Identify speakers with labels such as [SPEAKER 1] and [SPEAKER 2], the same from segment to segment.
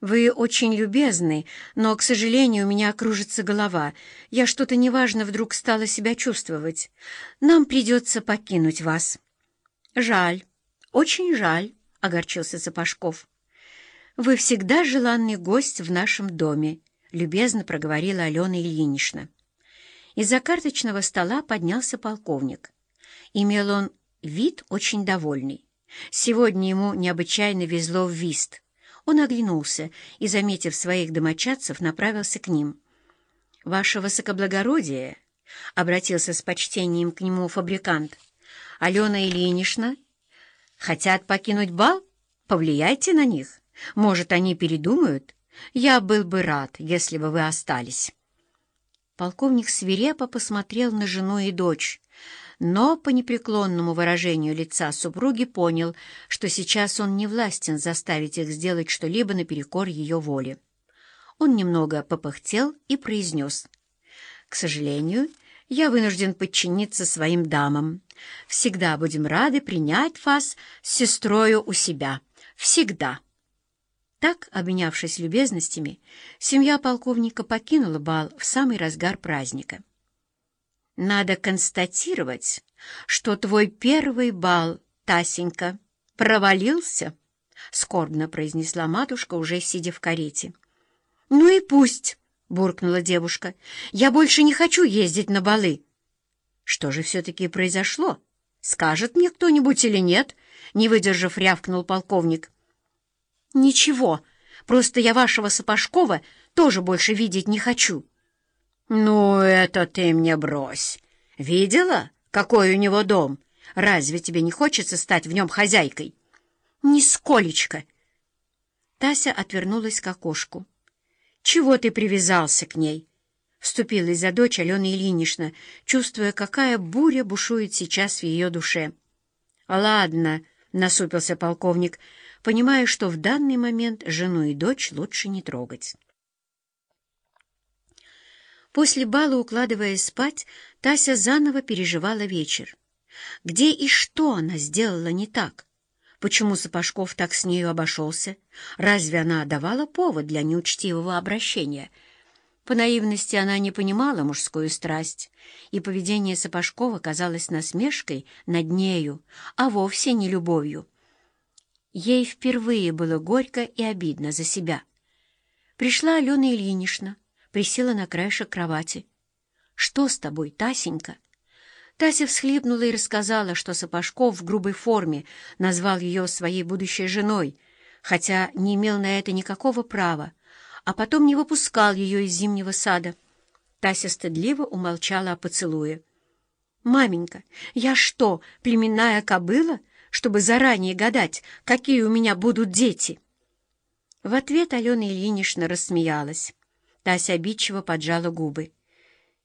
[SPEAKER 1] «Вы очень любезны, но, к сожалению, у меня кружится голова. Я что-то неважно вдруг стала себя чувствовать. Нам придется покинуть вас». «Жаль, очень жаль», — огорчился Сапожков. «Вы всегда желанный гость в нашем доме», — любезно проговорила Алена Ильинична. Из-за карточного стола поднялся полковник. Имел он вид очень довольный. Сегодня ему необычайно везло в вист — он оглянулся и, заметив своих домочадцев, направился к ним. «Ваше высокоблагородие!» — обратился с почтением к нему фабрикант. «Алена Ильинична? Хотят покинуть бал? Повлияйте на них. Может, они передумают? Я был бы рад, если бы вы остались». Полковник свирепо посмотрел на жену и дочь, но по непреклонному выражению лица супруги понял, что сейчас он не властен заставить их сделать что-либо наперекор ее воле. Он немного попыхтел и произнес. «К сожалению, я вынужден подчиниться своим дамам. Всегда будем рады принять вас с сестрою у себя. Всегда». Так, обменявшись любезностями, семья полковника покинула бал в самый разгар праздника. Надо констатировать, что твой первый бал, Тасенька, провалился, — скорбно произнесла матушка, уже сидя в карете. — Ну и пусть, — буркнула девушка, — я больше не хочу ездить на балы. — Что же все-таки произошло? Скажет мне кто-нибудь или нет? — не выдержав, рявкнул полковник. — Ничего, просто я вашего Сапожкова тоже больше видеть не хочу. — «Ну, это ты мне брось. Видела, какой у него дом? Разве тебе не хочется стать в нем хозяйкой?» «Нисколечко!» Тася отвернулась к окошку. «Чего ты привязался к ней?» Вступилась за дочь Алена Ильинична, чувствуя, какая буря бушует сейчас в ее душе. «Ладно», — насупился полковник, понимая, что в данный момент жену и дочь лучше не трогать. После бала, укладываясь спать, Тася заново переживала вечер. Где и что она сделала не так? Почему Сапожков так с нею обошелся? Разве она давала повод для неучтивого обращения? По наивности она не понимала мужскую страсть, и поведение Сапожкова казалось насмешкой над нею, а вовсе не любовью. Ей впервые было горько и обидно за себя. Пришла Алена Ильинична, присела на краешек кровати. «Что с тобой, Тасенька?» Тася всхлипнула и рассказала, что Сапожков в грубой форме назвал ее своей будущей женой, хотя не имел на это никакого права, а потом не выпускал ее из зимнего сада. Тася стыдливо умолчала о поцелуе. «Маменька, я что, племенная кобыла, чтобы заранее гадать, какие у меня будут дети?» В ответ Алена Ильинична рассмеялась. Тася обидчиво поджала губы.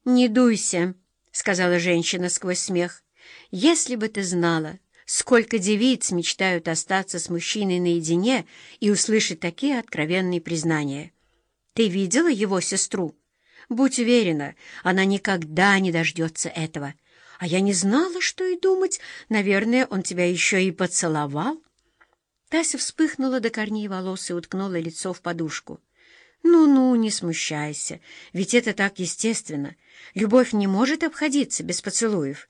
[SPEAKER 1] «Не дуйся», — сказала женщина сквозь смех. «Если бы ты знала, сколько девиц мечтают остаться с мужчиной наедине и услышать такие откровенные признания. Ты видела его сестру? Будь уверена, она никогда не дождется этого. А я не знала, что и думать. Наверное, он тебя еще и поцеловал». Тася вспыхнула до корней волос и уткнула лицо в подушку. «Ну-ну, не смущайся, ведь это так естественно. Любовь не может обходиться без поцелуев».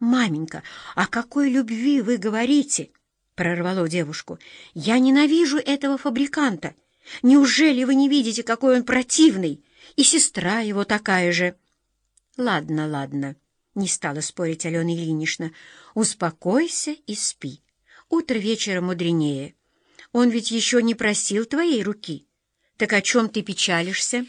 [SPEAKER 1] «Маменька, о какой любви вы говорите?» — прорвало девушку. «Я ненавижу этого фабриканта. Неужели вы не видите, какой он противный? И сестра его такая же». «Ладно, ладно», — не стала спорить Алена Ильинична. «Успокойся и спи. Утро вечера мудренее. Он ведь еще не просил твоей руки». «Так о чем ты печалишься?»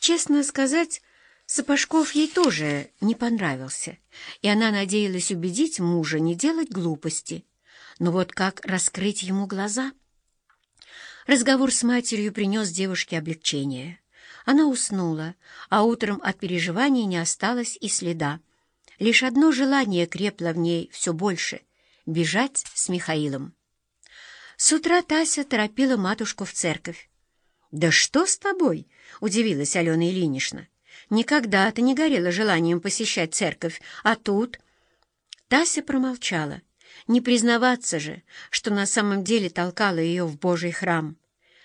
[SPEAKER 1] Честно сказать, Сапожков ей тоже не понравился, и она надеялась убедить мужа не делать глупости. Но вот как раскрыть ему глаза? Разговор с матерью принес девушке облегчение. Она уснула, а утром от переживаний не осталось и следа. Лишь одно желание крепло в ней все больше — бежать с Михаилом. С утра Тася торопила матушку в церковь. «Да что с тобой?» — удивилась Алена Ильинична. «Никогда ты не горела желанием посещать церковь, а тут...» Тася промолчала. Не признаваться же, что на самом деле толкала ее в Божий храм.